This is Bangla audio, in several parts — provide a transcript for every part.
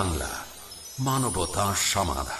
বাংলা মানবতা সমাধান।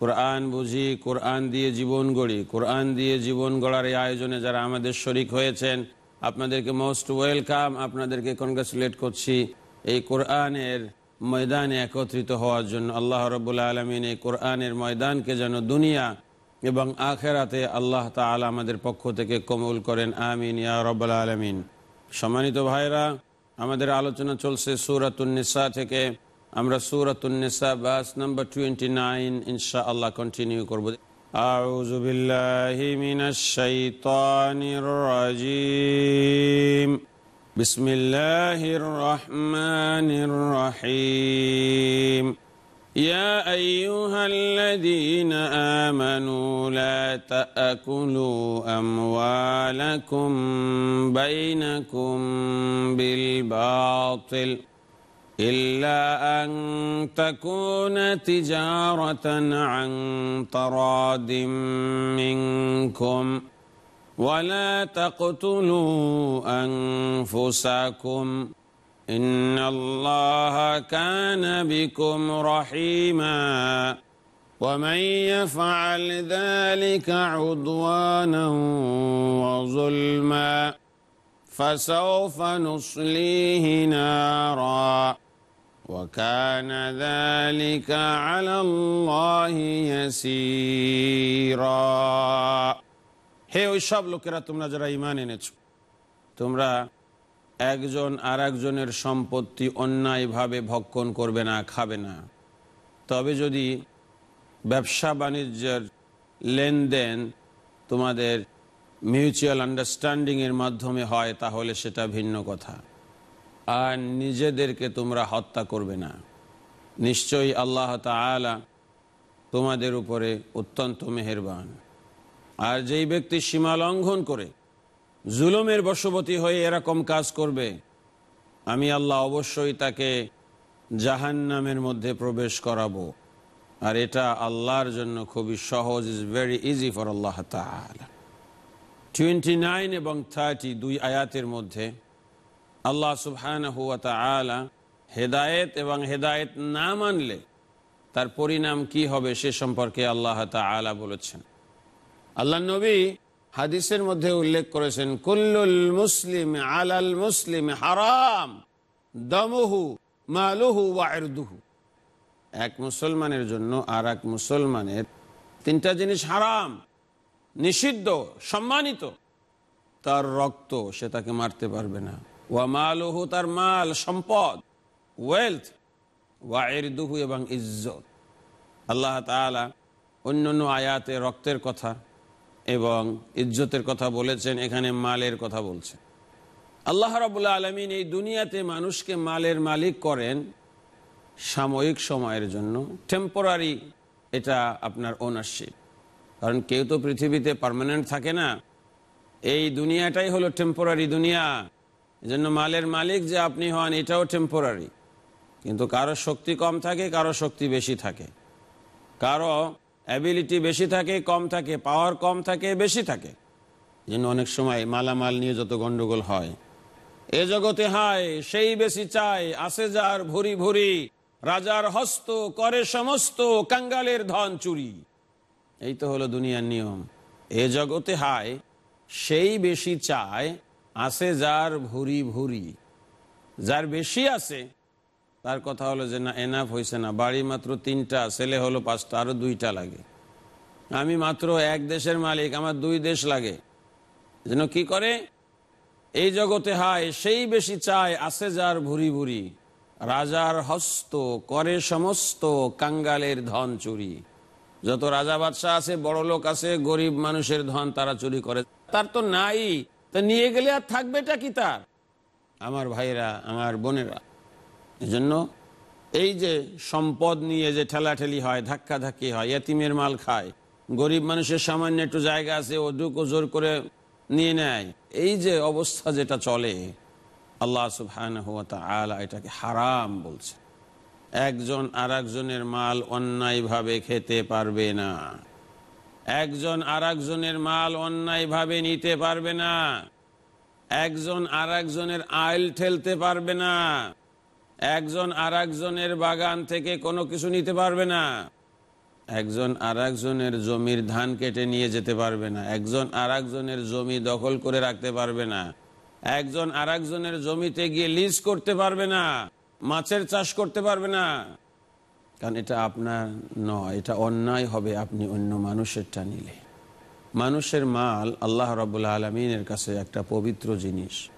কোরআন বুঝি, কোরআন দিয়ে জীবন গড়ি। কোরআন দিয়ে জীবন গড়ার এই আয়োজনে যারা আমাদের শরিক হয়েছেন, আপনাদেরকে মোস্ট ওয়েলকাম আপনাদেরকে কনগ্রাচুলেট করছি। এই কোরআনের ময়দানে একত্রিত হওয়ার জন্য আল্লাহ রবুল্লা আলমিন এই কোরআনের ময়দানকে যেন দুনিয়া এবং আখেরাতে আল্লাহ তালা আমাদের পক্ষ থেকে কমল করেন। আমিন ইয়া রব্বাল আলমিন। সম্মানিত ভাইরা আমাদের আলোচনা চলছে সুরাতুন্নিসা থেকে। আমরা Suratunnisa bus number twenty nine ইনশা আল্লাহ কন্টিনিউ করবো أعوذ بالله من الشيطان الرجيم بسم الله الرحمن الرحيم يا أيها الذين آمنوا لا تأكلوا أموالكم بينكم بالباطل إلا أن تكون تجارة عن تراد منكم. ولا تقتلوا أنفسكم. إن الله كان بكم رحيما. ومن يفعل ذلك عدوانا وظلما فسوف نصليه نارا. وكان ذلك على الله يسيرا হে ওই সব লোকেরা তোমরা যারা ইমান এনেছো তোমরা একজন আর একজনের সম্পত্তি অন্যায়ভাবে ভক্ষণ করবে না খাবে না তবে যদি ব্যবসা বাণিজ্যের লেনদেন তোমাদের মিউচুয়াল আন্ডারস্ট্যান্ডিংয়ের মাধ্যমে হয় তাহলে সেটা ভিন্ন কথা আর নিজেদেরকে তোমরা হত্যা করবে না। নিশ্চয়ই আল্লাহ তালা তোমাদের উপরে অত্যন্ত মেহেরবান। আর যেই ব্যক্তি সীমা লঙ্ঘন করে, জুলুমের বশবতী হয়ে এরকম কাজ করবে, আমি আল্লাহ অবশ্যই তাকে জাহান নামের মধ্যে প্রবেশ করাবো। আর এটা আল্লাহর জন্য খুবই সহজ is very easy for Allah twenty nine এবং থার্টি দুই আয়াতের মধ্যে আল্লাহ সুবহান হুয়া তালা হেদায়েত এবং হেদায়েত না মানলে তার পরিণাম কি হবে সে সম্পর্কে আল্লাহ তালা বলেছেন। আল্লাহ নবী হাদিসের মধ্যে উল্লেখ করেছেন, কুল্লুল মুসলিম আলাল মুসলিম হারাম, দমহু, মালুহু ওয়ারদুহু এক মুসলমানের জন্য আর এক মুসলমানের তিনটা জিনিস হারাম, নিষিদ্ধ, সম্মানিত। তার রক্ত সে তাকে মারতে পারবে না। ওয়া মালুহু তার মাল, সম্পদ ওয়েলথ ওয়াইরদুহু এবং ইজ্জত। আল্লাহ তালা অন্য অন্য আয়াতে রক্তের কথা এবং ইজ্জতের কথা বলেছেন, এখানে মালের কথা বলছেন আল্লাহ রাবুল্লাহ আলমিন এই দুনিয়াতে মানুষকে মালের মালিক করেন সাময়িক সময়ের জন্য টেম্পোরারি এটা আপনার ওনারশিপ কারণ কেউ তো পৃথিবীতে পারমানেন্ট থাকে না। এই দুনিয়াটাই হলো টেম্পোরারি দুনিয়া। এজন্য মালের মালিক যে আপনি হন, এটাও টেম্পোরারি কিন্তু কারও শক্তি কম থাকে, কারও শক্তি বেশি থাকে। কারও অ্যাবিলিটি বেশি থাকে, কম থাকে পাওয়ার কম থাকে, বেশি থাকে। যেন অনেক সময় মালামাল নিয়ে যত গন্ডগোল হয়, এ জগতে হায়, সেই বেশি চায় আসে যার ভুরি ভুরি। রাজার হস্ত করে সমস্ত, কাঙ্গালের ধন চুরি। এই তো হলো দুনিয়ার নিয়ম। এ জগতে হায়, সেই বেশি চায় আছে যার ভুরি ভুরি। যার বেশি আছে, তার কথা হলো যে না এনাফ হয়েছে না। বাড়ি মাত্র তিনটা, ছেলে হলো পাঁচটা, আরও দুইটা লাগে। আমি মাত্র এক দেশের মালিক, আমার দুই দেশ লাগে। যেন কি করে? এই জগতে হায়, সেই বেশি চায়, আছে যার ভুরি ভুরি। রাজার হস্ত করে সমস্ত কাঙ্গালের ধন চুরি। যত রাজা বাদশাহ আছে বড় লোক আছে, গরিব মানুষের ধন তারা চুরি করে। তার তো নাই। তা নিয়ে গেলে আর থাকবেটা কি তার? আমার ভাইরা, আমার বোনেরা। এজন্য এই যে সম্পদ নিয়ে যে ঠেলাঠেলি হয় ধাক্কা ধাক্কি হয়, এতিমের মাল খায়, গরিব মানুষের সামান্য একটু জায়গা আছে, ওটুকু জোর করে নিয়ে নেয়, এই যে অবস্থা যেটা চলে, আল্লাহ তাআলা এটাকে হারাম বলছে। একজন আর মাল অন্যায়ভাবে খেতে পারবে না। একজন আর একজনের মাল অন্যায়ভাবে নিতে পারবে না। একজন আর একজনের আইল ঠেলতে পারবে না। একজন আর একজনের বাগান থেকে কোনো কিছু নিতে পারবে না। একজন আর একজনের জমির ধান কেটে নিয়ে যেতে পারবে না। একজন আর একজনের জমি দখল করে রাখতে পারবে না। একজন আর একজনের জমিতে গিয়ে লিজ করতে পারবে না। মাছের চাষ করতে পারবে না। কারণ এটা আপনার নয়, এটা অন্যায় হবে আপনি অন্য মানুষেরটা নিলে। মানুষের মাল আল্লাহ রবুল্লা আলমিনের কাছে একটা পবিত্র জিনিস।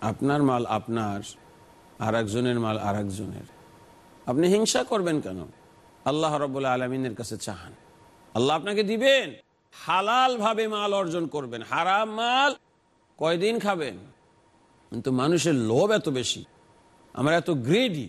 আপনার মাল আপনার আর একজনের মাল আর একজনের আপনি হিংসা করবেন কেন? আল্লাহ রবুল্লা আলমিনের কাছে চাহান আল্লাহ আপনাকে দিবেন। হালাল ভাবে মাল অর্জন করবেন। হারাম মাল কয়দিন খাবেন? কিন্তু মানুষের লোভ এত বেশি। আমরা এত গ্রেডি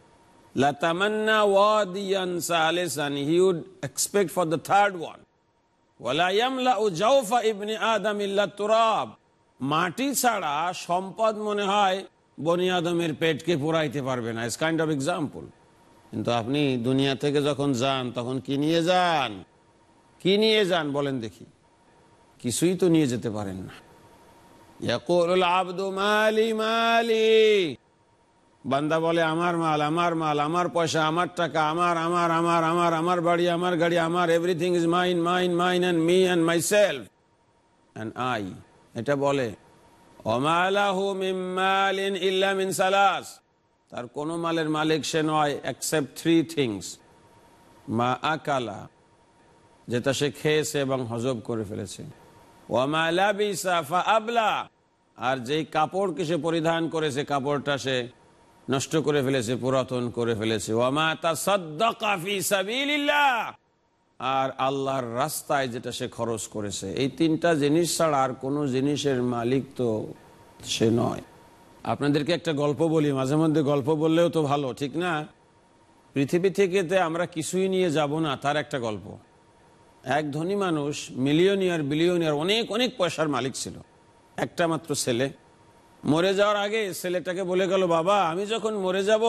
মাটি ছাড়া সম্পদ মনে হয় বনি আদমের পেটকে পুরাইতে পারবে না। ইস কাইন্ড অফ এক্সাম্পল কিন্তু আপনি দুনিয়া থেকে যখন যান, তখন কি নিয়ে যান? কি নিয়ে যান বলেন দেখি। কিছুই তো নিয়ে যেতে পারেন না। ইয়াকুলুল আবদু মালি মালি। বান্দা বলে, আমার মাল আমার মাল, আমার পয়সা, আমার টাকা, আমার আমার আমার আমার আমার বাড়ি, আমার গাড়ি, আমার everything is mine mine mine and me and my self and I এটা বলে সালাস। তার কোনো মালের মালিক সে নয় থ্রি থিংস মা আকালা, যেটা সে খেয়েছে এবং হজব করে ফেলেছে। আবলা আর যেই কাপড়কে সে পরিধান করেছে, কাপড়টা সে নষ্ট করে ফেলেছে, পুরাতন করে ফেলেছে। আর আল্লাহর রাস্তায় যেটা সে খরচ করেছে, এই তিনটা জিনিস ছাড়া আর কোনো জিনিসের মালিক তো সে নয়। আপনাদেরকে একটা গল্প বলি, মাঝে মধ্যে গল্প বললেও তো ভালো, ঠিক না? পৃথিবী থেকে আমরা কিছুই নিয়ে যাব না, তার একটা গল্প। এক ধনী মানুষ, মিলিয়নিয়ার, বিলিয়নিয়ার অনেক অনেক পয়সার মালিক ছিল। একটা মাত্র ছেলে। মরে যাওয়ার আগে ছেলেটাকে বলে গেল, বাবা, আমি যখন মরে যাব,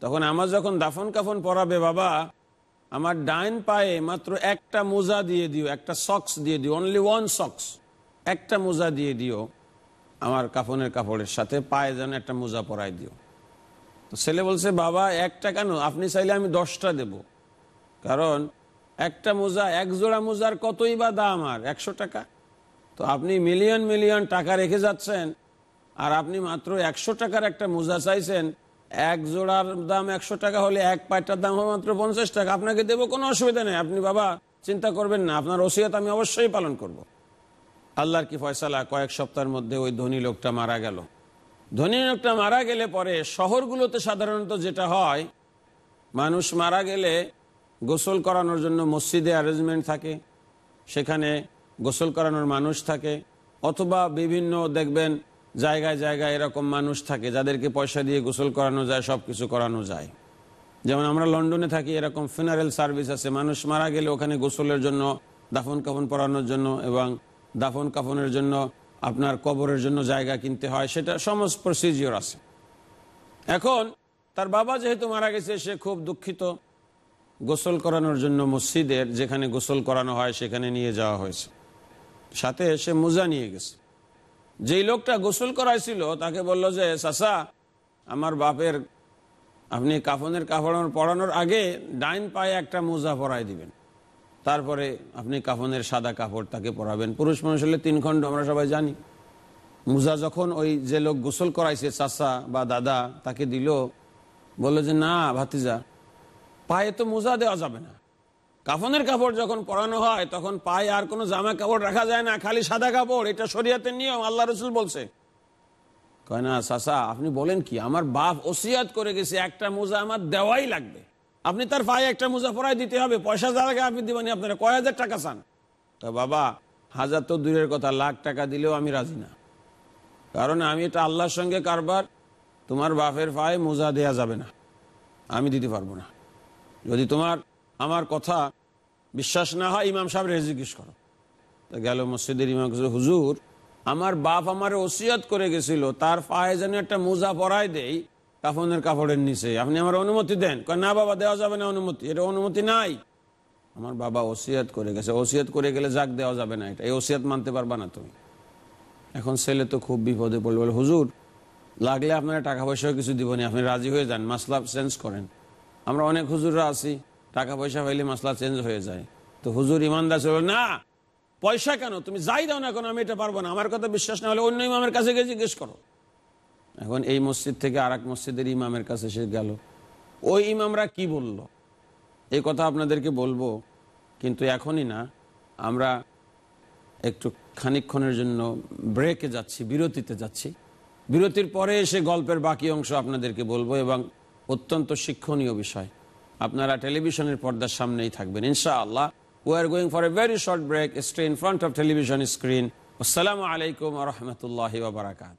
তখন আমার যখন দাফন কাফন পরাবে, বাবা, আমার ডাইন পায়ে মাত্র একটা মোজা দিয়ে দিও, একটা সক্স দিয়ে দিও অনলি ওয়ান সক্স একটা মোজা দিয়ে দিও, আমার কাফনের কাপড়ের সাথে পায়ে যেন একটা মোজা পরাই দিও। তো ছেলে বলছে, বাবা, একটা কেন? আপনি চাইলে আমি দশটা দেব। কারণ একটা মোজা, এক জোড়া মোজার কতই বা দাম আর? একশো টাকা? তো আপনি মিলিয়ন মিলিয়ন টাকা রেখে যাচ্ছেন আর আপনি মাত্র একশো টাকার একটা মোজা চাইছেন, এক জোড়ার দাম একশো টাকা হলে এক পায়টার দাম হবে মাত্র পঞ্চাশ টাকা। আপনাকে দেবো কোনো অসুবিধা নেই। আপনি বাবা, চিন্তা করবেন না। আপনার ওসিয়ত আমি অবশ্যই পালন করব। আল্লাহর কি ফয়সালা, কয়েক সপ্তাহের মধ্যে ওই ধনী লোকটা মারা গেল। ধনী লোকটা মারা গেলে পরে শহরগুলোতে সাধারণত যেটা হয়, মানুষ মারা গেলে গোসল করানোর জন্য মসজিদে অ্যারেঞ্জমেন্ট থাকে, সেখানে গোসল করানোর মানুষ থাকে, অথবা বিভিন্ন দেখবেন জায়গায় জায়গায় এরকম মানুষ থাকে, যাদেরকে পয়সা দিয়ে গোসল করানো যায় সব কিছু করানো যায়। যেমন আমরা লন্ডনে থাকি, এরকম ফিনারেল সার্ভিস আছে, মানুষ মারা গেলে ওখানে গোসলের জন্য, দাফন কাফন পরানোর জন্য এবং দাফন কাফনের জন্য আপনার কবরের জন্য জায়গা কিনতে হয়, সেটা সমস্ত প্রসিজিওর আছে। এখন, তার বাবা যেহেতু মারা গেছে, সে খুব দুঃখিত। গোসল করানোর জন্য মসজিদের যেখানে গোসল করানো হয়, সেখানে নিয়ে যাওয়া হয়েছে। সাথে সে মোজা নিয়ে গেছে। যেই লোকটা গোসল করাইছিল, তাকে বলল যে চাষা আমার বাপের, আপনি কাফনের কাপড় পরানোর আগে ডাইন পায়ে একটা মোজা পরাই দিবেন। তারপরে আপনি কাফনের সাদা কাপড় তাকে পরাবেন। পুরুষ মানুষ হলে তিন খণ্ড, আমরা সবাই জানি। মুজা যখন ওই যে লোক গোসল করাইছে, চাচা বা দাদা, তাকে দিল, বলল যে, না, ভাতিজা, পায়ে তো মোজা দেওয়া যাবে না। কাফনের কাপড় যখন পরানো হয়, তখন পায়ে আর কোনো জামা কাপড় রাখা যায় না, খালি সাদা কাপড়। এটা শরিয়াতের নিয়ম, আল্লাহ রসুল বলছে। কয় না, চাচা, আপনি বলেন কি, আমার বাপ ওসিয়াত করে গেছে, একটা মোজা আমার দেওয়াই লাগবে। আপনি তার পায়ে একটা মোজা পরাই দিতে হবে, পয়সা যা লাগে আপনি দিবেন, আপনারা কয় হাজার টাকা চান? তো বাবা, হাজার তো দূরের কথা, লাখ টাকা দিলেও আমি রাজি না। কারণ আমি এটা আল্লাহর সঙ্গে কারবার, তোমার বাপের পায়ে মোজা দেয়া যাবে না। আমি দিতে পারব না। যদি তোমার আমার কথা বিশ্বাস না হয় ইমাম সাহেব জিজ্ঞেস করো। গেল মসজিদের ইমাম হুজুর, আমার বাপ আমার ওসিয়াত করে গেছিল, তার পায়ে যেন একটা মোজা পরাই দেই, কাফনের কাপড়ের নিচে। আপনি আমার অনুমতি দেন? না বাবা, দেওয়া যাবে না অনুমতি, এটা অনুমতি নাই। আমার বাবা ওসিয়াত করে গেছে। ওসিয়াত করে গেলে যাক, দেওয়া যাবে না এটা। এই ওসিয়াত মানতে পারবা না তুমি। এখন ছেলে তো খুব বিপদে পড়ল। বলে, হুজুর, লাগলে আপনারা টাকা পয়সাও কিছু দিব না, আপনি রাজি হয়ে যান মাসলা চেঞ্জ করেন। আমরা অনেক হুজুররা আছি টাকা পয়সা পাইলে মশলা চেঞ্জ হয়ে যায়। তো হুজুর ইমানদার ছিল, না, পয়সা কেন? তুমি যাই দাও না কেন, আমি এটা পারব না। আমার কথা বিশ্বাস না হলে অন্য ইমামের কাছে গিয়ে জিজ্ঞেস করো। এখন এই মসজিদ থেকে আর মসজিদের ইমামের কাছে সে গেল। ওই ইমামরা কি বলল? এই কথা আপনাদেরকে বলব, কিন্তু এখনই না। আমরা একটু খানিকক্ষণের জন্য ব্রেকে যাচ্ছি, বিরতিতে যাচ্ছি। বিরতির পরে এসে গল্পের বাকি অংশ আপনাদেরকে বলব এবং অত্যন্ত শিক্ষণীয় বিষয়। আপনারা টেলিভিশনের পর্দার সামনেই থাকবেন, ইনশাআল্লাহ। We are going for a very short break stay in front of television screen আসসালামু আলাইকুম রহমতুল্লাহ বারাকাত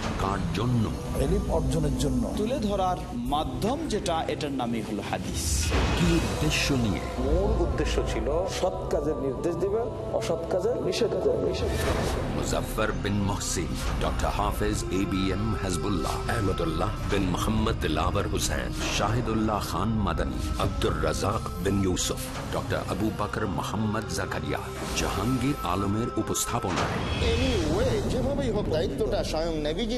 কার জন্য? অর্জনের জন্য। তুলে ধরার মাধ্যম যেটা এটার নামই হলো হাদিস। কি উদ্দেশ্য নিয়ে? মূল উদ্দেশ্য ছিল সৎ কাজের নির্দেশ দিবেন অসৎ কাজের bin Mohsin doctor Hafez A B M Hizbullah Ahmadullah bin Mohammad Dilawar Hussain Shahidullah Khan Madani Abdur Razzak bin Yusuf doctor Abu Bakar Mohammad Zakaria. Jahangir আলমের উপস্থাপনায়। যেভাবেই হোক দায়িত্বটা স্বয়ং নেভিজি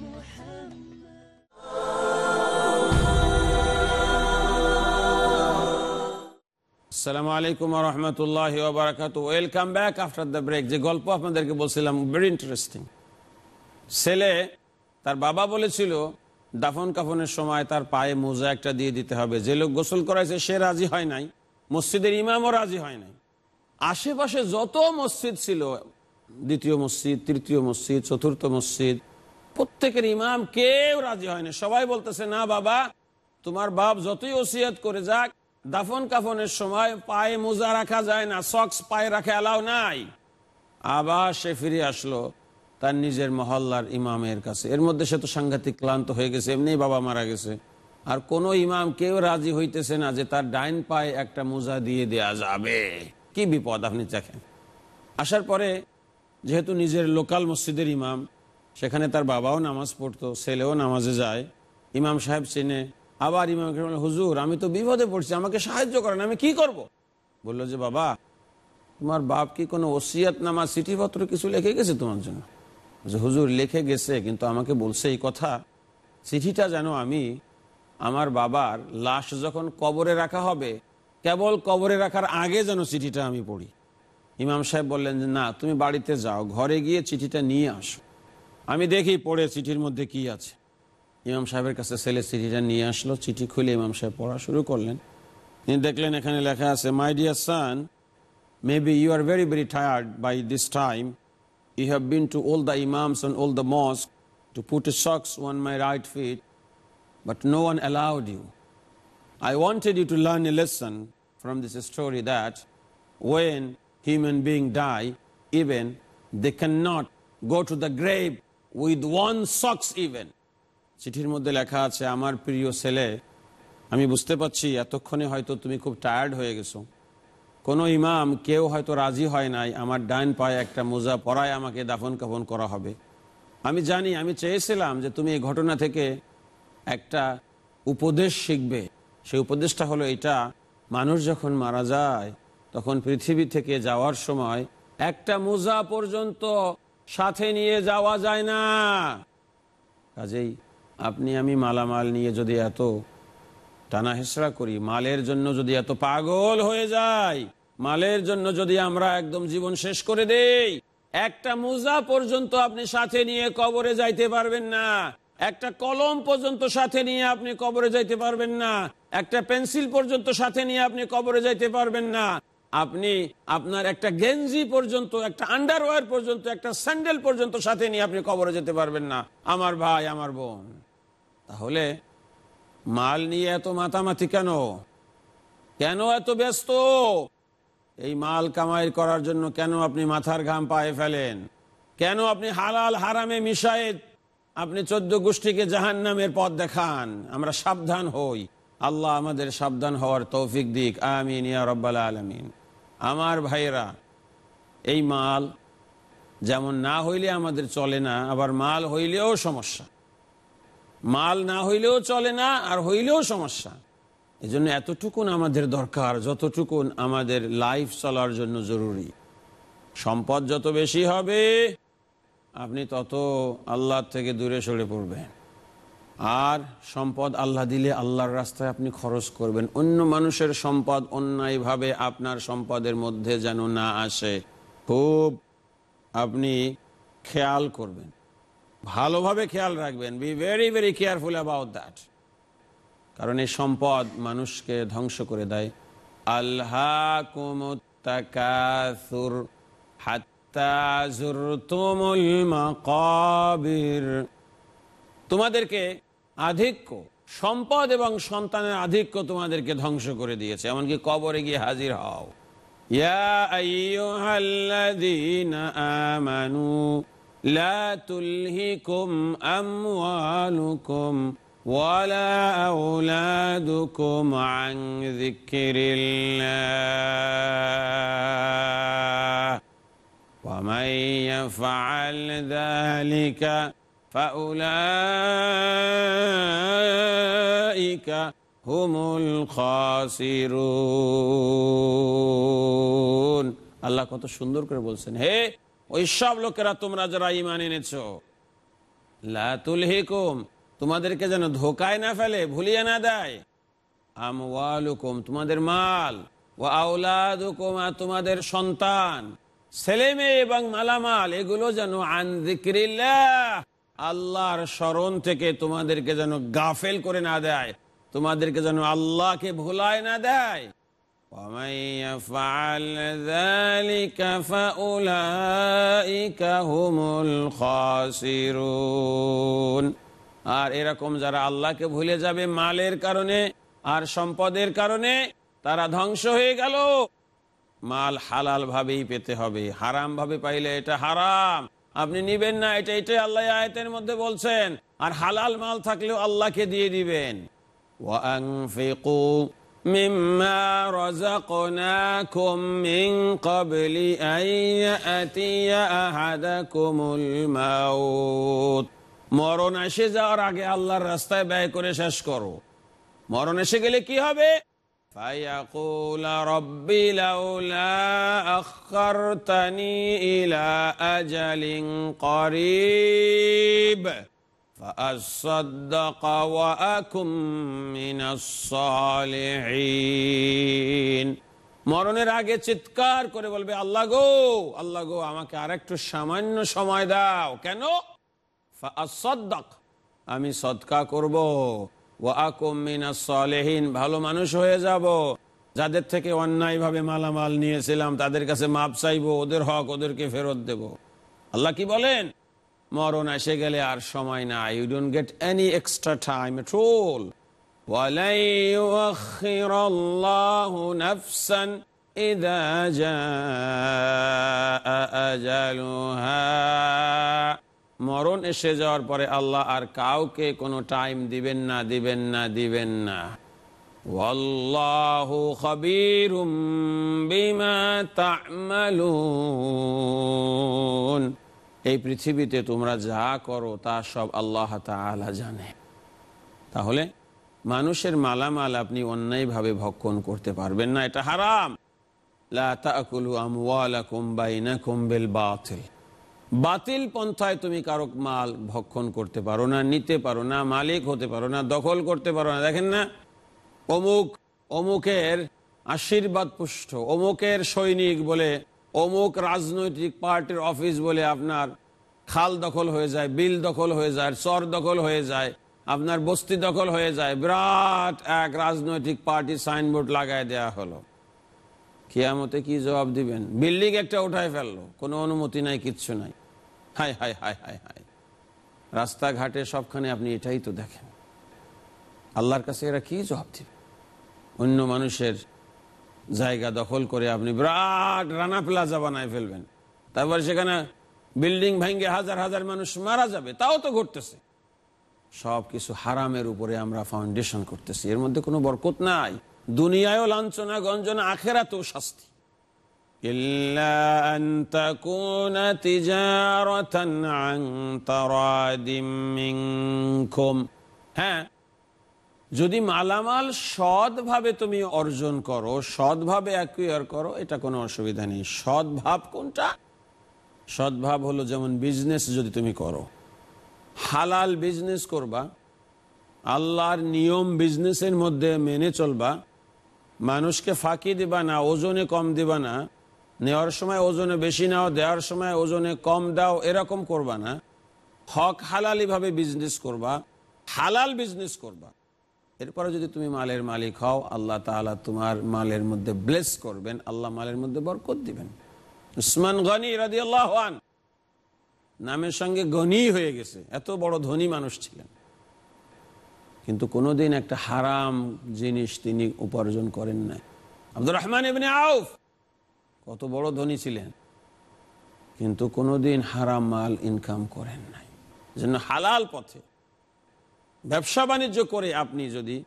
Welcome back after the break যে গল্প আপনাদেরকে বলছিলাম ইন্টারেস্টিং ছেলে, তার বাবা বলেছিল, দাফন কাফনের সময় তার পায়ে মোজা একটা দিয়ে দিতে হবে। যে লোক গোসল করাইছে, সে রাজি হয় নাই। মসজিদের ইমামও রাজি হয় নাই। আশেপাশে যত মসজিদ ছিল, দ্বিতীয় মসজিদ, তৃতীয় মসজিদ, চতুর্থ মসজিদ, প্রত্যেকের ইমাম কেউ রাজি হয় সবাই বলতেছে, না বাবা, তোমার বাপ যতই ওসিয়াত করে যাক দাফন কাফনের সময় পায়ে মোজা রাখা যায় না সক্স পায়ে রাখা এলাও নাই। আবার সে ফিরে আসলো তার নিজের মহল্লার ইমামের কাছে। এর মধ্যে সে তো সাংঘাতিক ক্লান্ত হয়ে গেছে এমনি বাবা মারা গেছে। আর কোন ইমাম কেউ রাজি হইতেছে না যে তার ডাইন পায়ে একটা মোজা দিয়ে দেয়া যাবে। কি বিপদ আপনি দেখেন। আসার পরে যেহেতু নিজের লোকাল মসজিদের ইমাম, সেখানে তার বাবাও নামাজ পড়তো, ছেলেও নামাজে যায়। ইমাম সাহেব চিনে আবার বলল, হুজুর আমি তো বিপদে পড়ছি আমাকে সাহায্য করেন আমি কি করব। বলল যে বাবা তোমার বাপ কি কোনো ওসিয়াত নামা চিঠিপত্র কিছু লিখে গেছে তোমার জন্য? যে হুজুর লিখে গেছে কিন্তু আমাকে বলছে এই কথা চিঠিটা যেন আমি আমার বাবার লাশ যখন কবরে রাখা হবে কেবল কবরে রাখার আগে যেন চিঠিটা আমি পড়ি। ইমাম সাহেব বললেন যে না তুমি বাড়িতে যাও ঘরে গিয়ে চিঠিটা নিয়ে আসো। আমি দেখি পড়ে চিঠির মধ্যে কি আছে। ইমাম সাহেবের কাছে ছেলে চিঠিটা নিয়ে আসলো চিঠি খুলে ইমাম সাহেব পড়া শুরু করলেন তিনি দেখলেন এখানে লেখা আছে my dear son Maybe you are very, very tired by this time. You have been to all the imams and all the mosques to put a socks on my right feet, but no one allowed you. I wanted you to learn a lesson from this story that when human being die, even they cannot go to the grave with one socks even. চিঠির মধ্যে লেখা আছে, আমার প্রিয় ছেলে, আমি বুঝতে পারছি এতক্ষণে হয়তো তুমি খুব টায়ার্ড হয়ে গেছো। কোনো ইমাম কেউ হয়তো রাজি হয় নাই, আমার ডাইন পায়ে একটা মোজা পরায় আমাকে দাফন কাফন করা হবে। আমি জানি, আমি চেয়েছিলাম যে তুমি এই ঘটনা থেকে একটা উপদেশ শিখবে। সেই উপদেশটা হলো এটা, মানুষ যখন মারা যায়, তখন পৃথিবী থেকে যাওয়ার সময় একটা মোজা পর্যন্ত সাথে নিয়ে যাওয়া যায় না। কাজেই আপনি আমি মালামাল নিয়ে যদি এত টানা হেসড়া করি, মালের জন্য যদি এত পাগল হয়ে যায় মালের জন্য যদি আমরা একদম জীবন শেষ করে দেই, একটা মোজা পর্যন্ত আপনি সাথে নিয়ে কবরে যাইতে পারবেন না, একটা কলম পর্যন্ত সাথে নিয়ে আপনি কবরে যাইতে পারবেন না, একটা পেন্সিল পর্যন্ত সাথে নিয়ে আপনি কবরে যাইতে পারবেন না। আপনি আপনার একটা গেঞ্জি পর্যন্ত, একটা আন্ডারওয়্যার পর্যন্ত, একটা স্যান্ডেল পর্যন্ত সাথে নিয়ে আপনি কবরে যেতে পারবেন না। আমার ভাই, আমার বোন। তাহলে মাল নিয়ে এত মাতামাতি কেন? কেন এত ব্যস্ত? এই মাল কামাই করার জন্য কেন আপনি মাথার ঘাম পায়ে ফেলেন? কেন আপনি হালাল হারামে মিশায়ে আপনি চোদ্দ গোষ্ঠীকে জাহান নামের পথ দেখান, আমরা সাবধান হই। আল্লাহ আমাদের সাবধান হওয়ার তৌফিক দিক। আমিন আলমিন। আমার ভাইয়েরা, এই মাল যেমন না হইলে আমাদের চলে না, আবার মাল হইলেও সমস্যা। মাল না হইলেও চলে না, আর হইলেও সমস্যা। এই জন্য এতটুকুন আমাদের দরকার, যতটুকুন আমাদের লাইফ চলার জন্য জরুরি। সম্পদ যত বেশি হবে, আপনি তত আল্লাহর থেকে দূরে সরে পড়বেন। আর সম্পদ আল্লাহ দিলে আল্লাহর রাস্তায় আপনি খরচ করবেন। অন্য মানুষের সম্পদ অন্যায়ভাবে আপনার সম্পদের মধ্যে যেন না আসে, খুব আপনি খেয়াল করবেন। ভালোভাবে খেয়াল রাখবেন। Be very very careful about that কারণ এই সম্পদ মানুষকে ধ্বংস করে দেয়। আল্লাহ মাকাবির। তোমাদেরকে আধিক্য, সম্পদ এবং সন্তানের আধিক্য তোমাদেরকে ধ্বংস করে দিয়েছে। এমনকি কবরে গিয়ে হাজির হও। ইয়া আইয়ুহাল্লাযীনা আমানু লা তুলহিকুম আমওয়ালুকুম ولا أولادكم عن ذكر الله ومن يفعل ذلك فأولئك هم الخاسرون আল্লাহ কত সুন্দর করে বলছেন হে ওই সব লোকেরা তোমরা যারা ইমান এনেছ। লা তুলহিকুম, তোমাদেরকে যেন ধোকায় না ফেলে, ভুলিয়ে না দেয়। আমওয়ালুকুম, তোমাদের মাল। ও আউলাদুকুম আর তোমাদের সন্তান। ছেলে মেয়ে এবং মালামাল, এগুলো যেন আন আল্লাহর স্মরণ থেকে তোমাদেরকে যেন গাফেল করে না দেয়। তোমাদেরকে যেন আল্লাহকে ভুলায় না দেয়। ومن يفعل ذلك فأولئك هم الخاسرون আর এরকম যারা আল্লাহকে ভুলে যাবে মালের কারণে আর সম্পদের কারণে তারা ধ্বংস হয়ে গেল মাল হালাল ভাবেই পেতে হবে হারাম ভাবে পাইলে এটা হারাম আপনি নিবেন না এটা এটাই আল্লাহ আয়তের মধ্যে বলছেন আর হালাল মাল থাকলেও আল্লাহকে দিয়ে দিবেন وأنفقوا مما رزقناكم من قبل أن يأتي أحدكم الموت মরণ এসে যাওয়ার আগে আল্লাহর রাস্তায় ব্যয় করে শেষ করো মরণ এসে গেলে কি হবে فيقول ربي لولا أخرتني إلى أجل قريب فأصدق وأكن من الصالحين মরণের আগে চিৎকার করে বলবে আল্লাহ গো আল্লাহ গো আমাকে আরেকটু সামান্য সময় দাও কেন ফাআসাদ্দাক, আমি সদকা করব ও আকুমিনাসলেহীন ভালো মানুষ হয়ে যাব যাদের থেকে অন্যায়ভাবে মালামাল নিয়েছিলাম তাদের কাছে মাপ চাইবো ওদের হক ওদেরকে ফেরত দেব আল্লাহ কি বলেন মরণ এসে গেলে আর সময় না you don't get any extra time at all ولن يؤخر الله نفسا إذا جاء أجلها মরণ এসে যাওয়ার পরে আল্লাহ আর কাউকে কোনো টাইম দিবেন না দিবেন না দিবেন না ওয়াল্লাহু খাবীরুম বিমা তা'মালুন এই পৃথিবীতে তোমরা যা করো, তা সব আল্লাহ তাআলা জানে। তাহলে মানুষের মালামাল আপনি অন্যায়ভাবে ভক্ষণ করতে পারবেন না, এটা হারাম। বাতিল। পন্থায় তুমি কারও মাল ভক্ষণ করতে পারো না, নিতে পারো না, মালিক হতে পারো না, দখল করতে পারো না। দেখেন না, অমুক, অমুকের আশীর্বাদ পুষ্ট অমুকের সৈনিক বলে অমুক রাজনৈতিক পার্টির অফিস বলে আপনার খাল দখল হয়ে যায়, বিল দখল হয়ে যায়, চর দখল হয়ে যায়, আপনার বস্তি দখল হয়ে যায়, বিরাট এক রাজনৈতিক পার্টি সাইনবোর্ড লাগায় দেয়া হলো। কেয়ামতে কি জবাব দিবেন? বিল্ডিং একটা উঠায় ফেলল, কোনো অনুমতি নাই, কিচ্ছু নাই। হাই হাই হাই হাই হাই রাস্তাঘাটে সবখানে আপনি এটাই তো দেখেন। আল্লাহর কাছে এরা কি জবাব দিবে? অন্য মানুষের জায়গা দখল করে আপনি বিরাট রানা প্লাজা বানায় ফেলবেন তারপর সেখানে বিল্ডিং ভেঙে হাজার হাজার মানুষ মারা যাবে তাও তো ঘটতেছে সব কিছু হারামের উপরে আমরা ফাউন্ডেশন করতেছি এর মধ্যে কোনো বরকত নাই দুনিয়ায়ও লাঞ্ছনা গঞ্জনা আখেরাতেও শাস্তি إلا أن تكون تجارة عن تراد منكم হ্যাঁ যদি মালামাল সৎভাবে তুমি অর্জন করো, সৎভাবে অ্যাকুয়ার করো, এটা কোনো অসুবিধা নেই। সৎভাব কোনটা? সৎভাব হলো যেমন বিজনেস যদি তুমি করো। হালাল বিজনেস করবা, আল্লাহর নিয়ম বিজনেসের মধ্যে মেনে চলবা, মানুষকে ফাঁকি দিবা না, ওজনে কম দিবা না, নেওয়ার সময় ওজনে বেশি নাও, দেওয়ার সময় ওজনে কম দাও, এরকম করবা না। হক হালালি ভাবে বিজনেস করবা, হালাল বিজনেস করবা। এরপরে যদি তুমি মালের মালিক হও, আল্লাহ তাআলা তোমার মালের মধ্যে ব্লেস করবেন, আল্লাহ মালের মধ্যে বরকত দিবেন। উসমান গনি রাজি আন, নামের সঙ্গে গনি হয়ে গেছে। এত বড় ধনী মানুষ ছিলেন। কিন্তু কোনোদিন একটা হারাম জিনিস তিনি উপার্জন করেন নাই। আব্দুর রহমান এমনি আউফ কত বড় ধনী ছিলেন। কিন্তু কোনোদিন হারাম মাল ইনকাম করেন নাই। জন্য হালাল পথে ব্যবসা বাণিজ্য করে আপনি যদি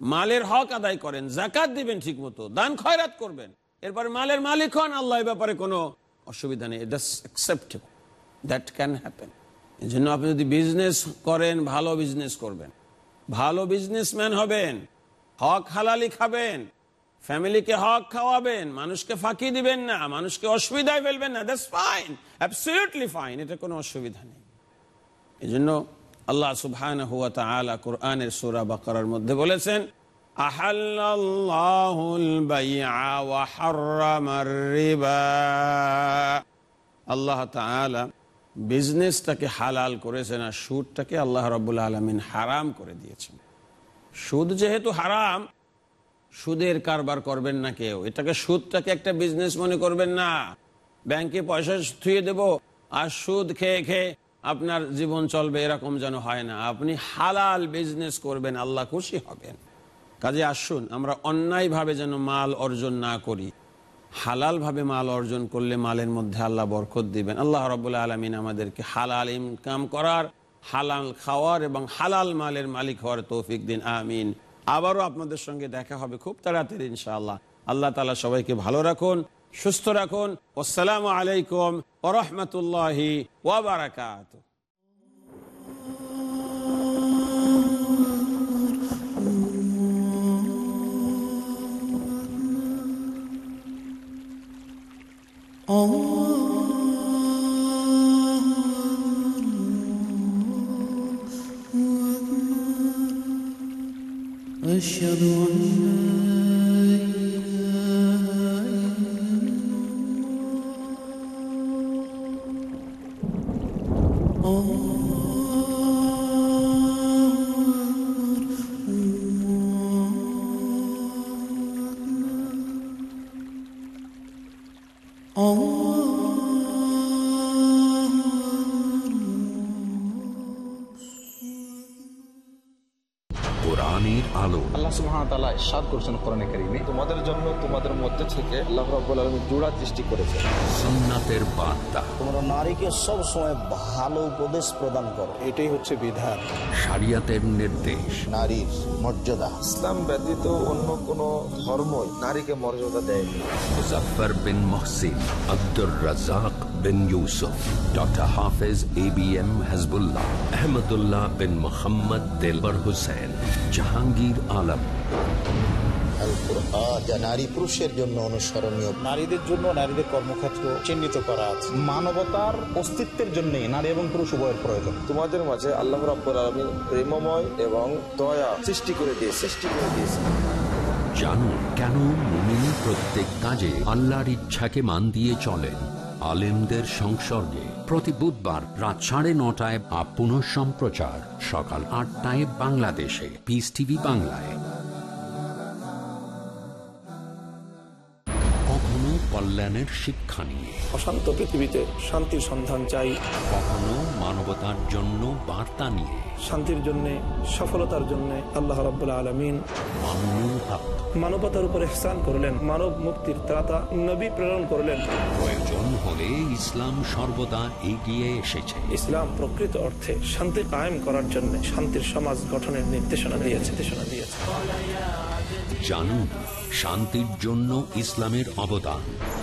মালের হক আদায় করেন জাকাত দিবেন ঠিক মতো দান খয়রাত করবেন, এরপরে মালের মালিক হন, আল্লাহ ব্যাপারে কোনো অসুবিধা নেই অ্যাকসেপ্টেবল দ্যাট ক্যান হ্যাপেন এই জন্য আপনি যদি বিজনেস করেন, ভালো বিজনেস করবেন, ভালো বিজনেসম্যান হবেন, হক হালালি খাবেন ফ্যামিলিকে হক খাওয়াবেন, মানুষকে ফাঁকি দিবেন না, মানুষকে অসুবিধায় ফেলবেন না দ্যাটস ফাইন অ্যাবসলিউটলি ফাইন এটা কোনো অসুবিধা নেই। এই জন্য আল্লাহ সুবহান হুয়া তাআলা কোরআনের সুরা বাকারার মধ্যে বলেছেন আল্লাহ তাআলা বিজনেসটাকে হালাল করেছেন আর সুদটাকে আল্লাহ রাব্বুল আলামিন হারাম করে দিয়েছেন। সুদ যেহেতু হারাম, সুদের কারবার করবেন না কেউ। এটাকে সুদটাকে একটা বিজনেস মনে করবেন না। ব্যাংকে পয়সা থুয়ে দেব আর সুদ খেয়ে খেয়ে আপনার জীবন চলবে এরকম যেন হয় না। আপনি হালাল বিজনেস করবেন, আল্লাহ খুশি হবেন। কাজে আসুন, আমরা অন্যায়ভাবে যেন মাল অর্জন না করি। হালালভাবে মাল অর্জন করলে মালের মধ্যে আল্লাহ বরকত দিবেন। আল্লাহ রবুল্লা আলমিন আমাদেরকে হালাল ইনকাম করার, হালাল খাওয়ার এবং হালাল মালের মালিক হওয়ার তৌফিক দিন। আমিন। আবারও আপনাদের সঙ্গে দেখা হবে খুব তাড়াতাড়ি ইনশাআল্লাহ। আল্লাহ তালা সবাইকে ভালো রাখুন। সুস্থ রাখুন। আসসালামু আলাইকুম ওরহমতুল্লাহি ওয়াবারাকাত সুবহানাহু করছেন কোরআনে তোমাদের মধ্যে থেকে আল্লাহ রাব্বুল আলামিন জোড়া সৃষ্টি করেছেন। সুন্নাতের বার্তা। তোমরা নারীকে সব সময় ভালো উপদেশ প্রদান করো। এটাই হচ্ছে বিধান। শরিয়াতের নির্দেশ। নারীর মর্যাদা। ইসলাম ব্যতীত অন্য কোন ধর্মই নারীকে মর্যাদা দেয়নি। Muzaffar bin Mohsin Abdur Razzak bin Yusuf doctor Hafez A B M Hizbullah Ahmadullah bin Mohammad Delwar Hussain Jahangir Alam. Al Quran. যা নারী পুরুষের জন্য অনুসরণীয়। নারীদের জন্য নারীদের কর্মক্ষেত্র চিহ্নিত করা আছে। মানবতার অস্তিত্বের জন্য নারী এবং পুরুষ উভয়ের প্রয়োজন। তোমাদের মাঝে আল্লাহ রাব্বুল আলামিন প্রেমময় এবং দয়া সৃষ্টি করে দিয়ে সৃষ্টি করে দিয়েছে। জানুন কেন মুমিন প্রত্যেক কাজে আল্লাহর ইচ্ছাকে মান দিয়ে চলেন। আলেমদের সংসর্গে প্রতি বুধবার রাত সাড়ে নটায় বা সম্প্রচার সকাল আটটায় বাংলাদেশে। পিস টিভি বাংলায়। কল্যাণের শিক্ষা নিয়ে। অশান্ত পৃথিবীতে শান্তির সন্ধান চাই। কখনো মানবতার জন্য বার্তা নিয়ে। শান্তির জন্য সফলতার জন্য আল্লাহ রাব্বুল আলমিন মামুনুল হক। মানবতার উপর ইহসান করলেন মানব মুক্তির ত্রাতা নবী প্রেরণ করলেন। প্রয়োজন হলে ইসলাম সর্বদা এগিয়ে এসেছে। ইসলাম প্রকৃত অর্থে শান্তি কায়েম করার জন্য শান্তির সমাজ গঠনের নির্দেশনা দিয়েছে। নির্দেশনা দিয়েছে। জানুন শান্তির জন্য ইসলামের অবদান।